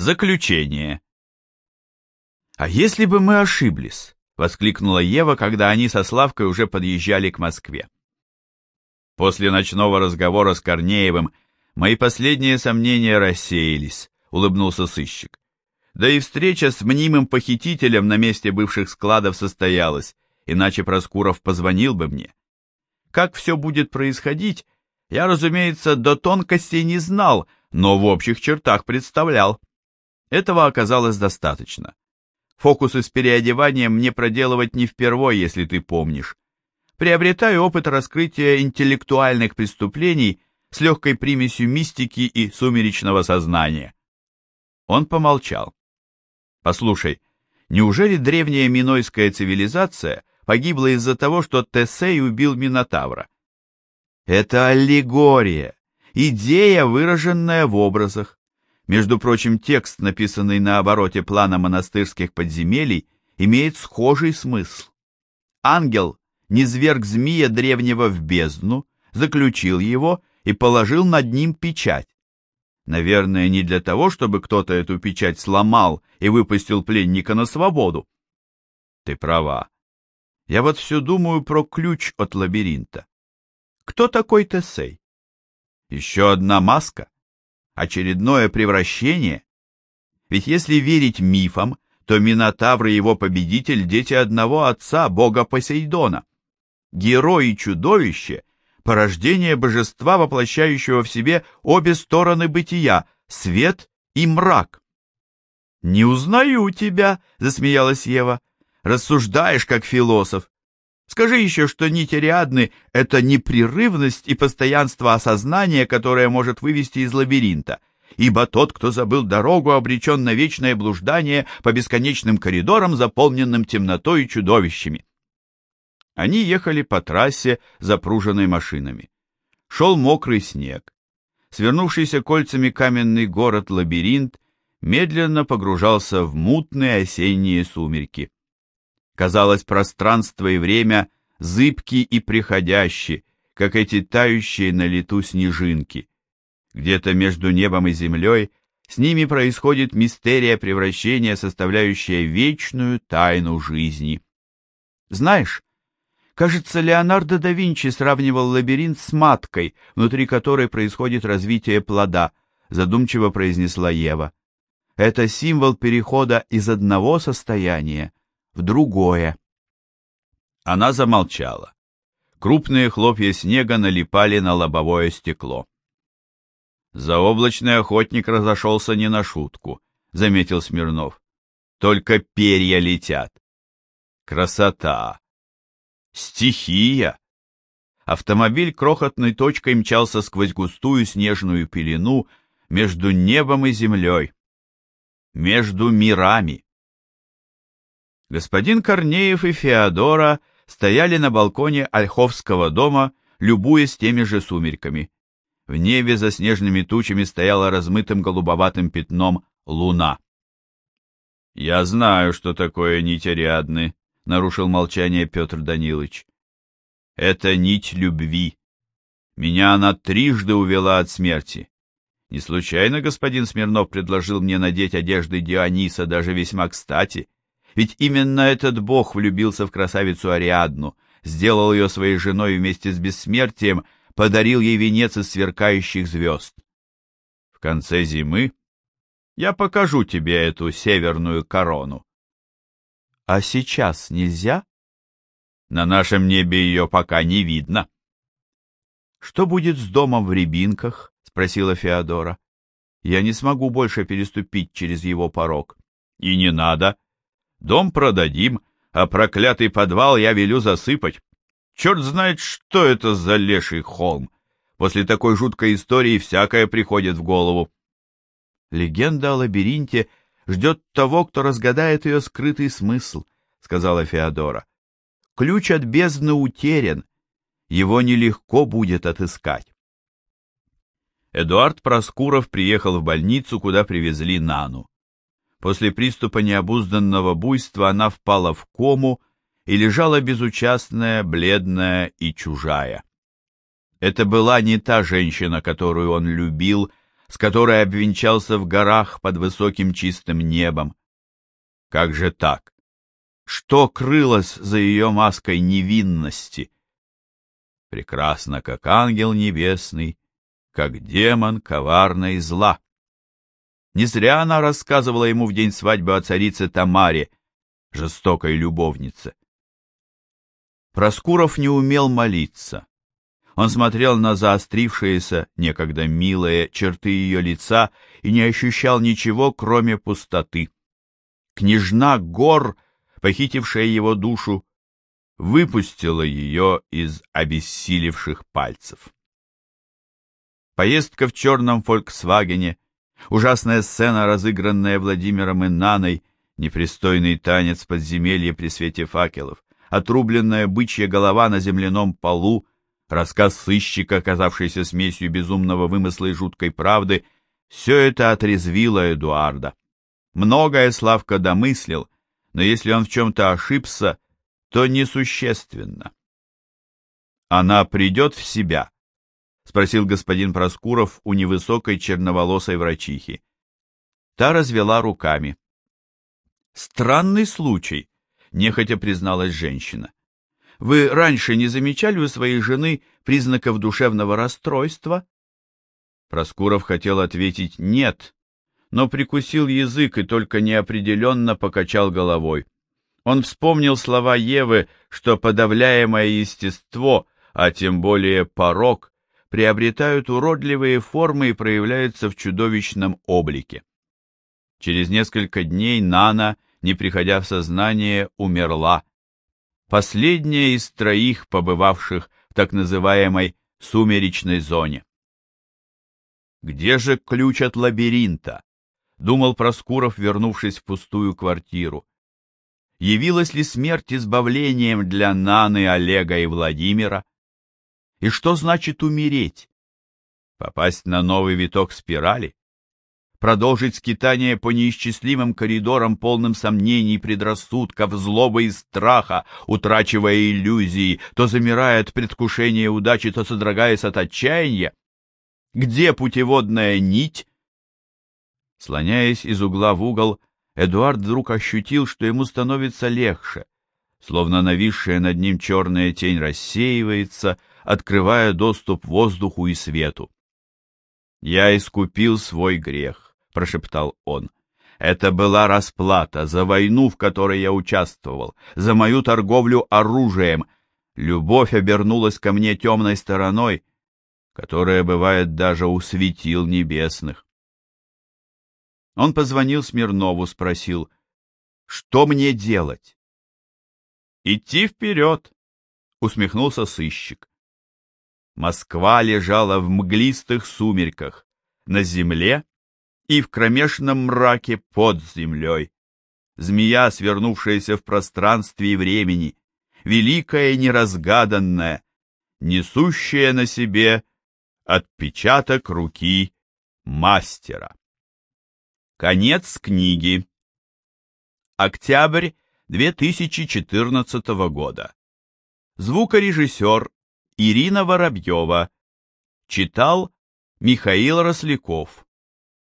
Заключение. «А если бы мы ошиблись?» — воскликнула Ева, когда они со Славкой уже подъезжали к Москве. После ночного разговора с Корнеевым мои последние сомнения рассеялись, — улыбнулся сыщик. Да и встреча с мнимым похитителем на месте бывших складов состоялась, иначе Проскуров позвонил бы мне. Как все будет происходить, я, разумеется, до тонкостей не знал, но в общих чертах представлял. Этого оказалось достаточно. Фокусы с переодеванием мне проделывать не впервой, если ты помнишь. Приобретаю опыт раскрытия интеллектуальных преступлений с легкой примесью мистики и сумеречного сознания. Он помолчал. Послушай, неужели древняя минойская цивилизация погибла из-за того, что Тесей убил Минотавра? Это аллегория, идея, выраженная в образах. Между прочим, текст, написанный на обороте плана монастырских подземелий, имеет схожий смысл. Ангел низверг змея древнего в бездну, заключил его и положил над ним печать. Наверное, не для того, чтобы кто-то эту печать сломал и выпустил пленника на свободу. Ты права. Я вот все думаю про ключ от лабиринта. Кто такой Тесей? Еще одна маска? Очередное превращение? Ведь если верить мифам, то Минотавр и его победитель – дети одного отца, бога Посейдона. Герой и чудовище порождение божества, воплощающего в себе обе стороны бытия — свет и мрак. «Не узнаю тебя», — засмеялась Ева. «Рассуждаешь, как философ. Скажи еще, что нити Ариадны — это непрерывность и постоянство осознания, которое может вывести из лабиринта, ибо тот, кто забыл дорогу, обречен на вечное блуждание по бесконечным коридорам, заполненным темнотой и чудовищами. Они ехали по трассе, запруженной машинами. Шел мокрый снег. Свернувшийся кольцами каменный город-лабиринт медленно погружался в мутные осенние сумерки. Казалось, пространство и время зыбки и приходящие, как эти тающие на лету снежинки. Где-то между небом и землей с ними происходит мистерия превращения, составляющая вечную тайну жизни. Знаешь, Кажется, Леонардо да Винчи сравнивал лабиринт с маткой, внутри которой происходит развитие плода, задумчиво произнесла Ева. Это символ перехода из одного состояния в другое. Она замолчала. Крупные хлопья снега налипали на лобовое стекло. Заоблачный охотник разошелся не на шутку, заметил Смирнов. Только перья летят. Красота! Стихия! Автомобиль крохотной точкой мчался сквозь густую снежную пелену между небом и землей, между мирами. Господин Корнеев и Феодора стояли на балконе Ольховского дома, любуясь теми же сумерками. В небе за снежными тучами стояла размытым голубоватым пятном луна. «Я знаю, что такое нить Ариадны», — нарушил молчание Петр Данилович. «Это нить любви. Меня она трижды увела от смерти. Не случайно господин Смирнов предложил мне надеть одежды Диониса даже весьма кстати, ведь именно этот бог влюбился в красавицу Ариадну, сделал ее своей женой вместе с бессмертием, подарил ей венец из сверкающих звезд. В конце зимы я покажу тебе эту северную корону. А сейчас нельзя? На нашем небе ее пока не видно. Что будет с домом в Рябинках? Спросила Феодора. Я не смогу больше переступить через его порог. И не надо. Дом продадим, а проклятый подвал я велю засыпать. Черт знает, что это за леший холм. После такой жуткой истории всякое приходит в голову. Легенда о лабиринте ждет того, кто разгадает ее скрытый смысл, — сказала Феодора. Ключ от бездны утерян, его нелегко будет отыскать. Эдуард Проскуров приехал в больницу, куда привезли Нану. После приступа необузданного буйства она впала в кому и лежала безучастная, бледная и чужая. Это была не та женщина, которую он любил, с которой обвенчался в горах под высоким чистым небом. Как же так? Что крылось за ее маской невинности? Прекрасно, как ангел небесный, как демон коварной зла. Не зря она рассказывала ему в день свадьбы о царице Тамаре, жестокой любовнице. Проскуров не умел молиться. Он смотрел на заострившиеся, некогда милые, черты ее лица и не ощущал ничего, кроме пустоты. Княжна Гор, похитившая его душу, выпустила ее из обессилевших пальцев. Поездка в черном «Фольксвагене», ужасная сцена, разыгранная Владимиром и Наной, непристойный танец подземелья при свете факелов, отрубленная бычья голова на земляном полу, рассказ сыщика, оказавшийся смесью безумного вымысла и жуткой правды, все это отрезвило Эдуарда. Многое Славка домыслил, но если он в чем-то ошибся, то несущественно. Она придет в себя, — спросил господин Проскуров у невысокой черноволосой врачихи. Та развела руками. «Странный случай», — нехотя призналась женщина. «Вы раньше не замечали у своей жены признаков душевного расстройства?» Проскуров хотел ответить «нет», но прикусил язык и только неопределенно покачал головой. Он вспомнил слова Евы, что подавляемое естество, а тем более порог, приобретают уродливые формы и проявляются в чудовищном облике. Через несколько дней Нана, не приходя в сознание, умерла. Последняя из троих, побывавших в так называемой сумеречной зоне. «Где же ключ от лабиринта?» — думал Проскуров, вернувшись в пустую квартиру. Явилась ли смерть избавлением для Наны, Олега и Владимира? И что значит умереть? Попасть на новый виток спирали? Продолжить скитание по неисчислимым коридорам, полным сомнений, предрассудков, злобы и страха, утрачивая иллюзии, то замирая от предвкушения удачи, то содрогаясь от отчаяния? Где путеводная нить? Слоняясь из угла в угол, Эдуард вдруг ощутил, что ему становится легче, словно нависшая над ним черная тень рассеивается, открывая доступ воздуху и свету. «Я искупил свой грех», — прошептал он. «Это была расплата за войну, в которой я участвовал, за мою торговлю оружием. Любовь обернулась ко мне темной стороной, которая бывает даже у светил небесных». Он позвонил Смирнову, спросил, «Что мне делать?» «Идти вперед», — усмехнулся сыщик. Москва лежала в мглистых сумерках, на земле и в кромешном мраке под землей. Змея, свернувшаяся в пространстве и времени, великая и неразгаданная, несущая на себе отпечаток руки мастера. Конец книги. Октябрь 2014 года. Звукорежиссер Ирина Воробьева. Читал Михаил Росляков.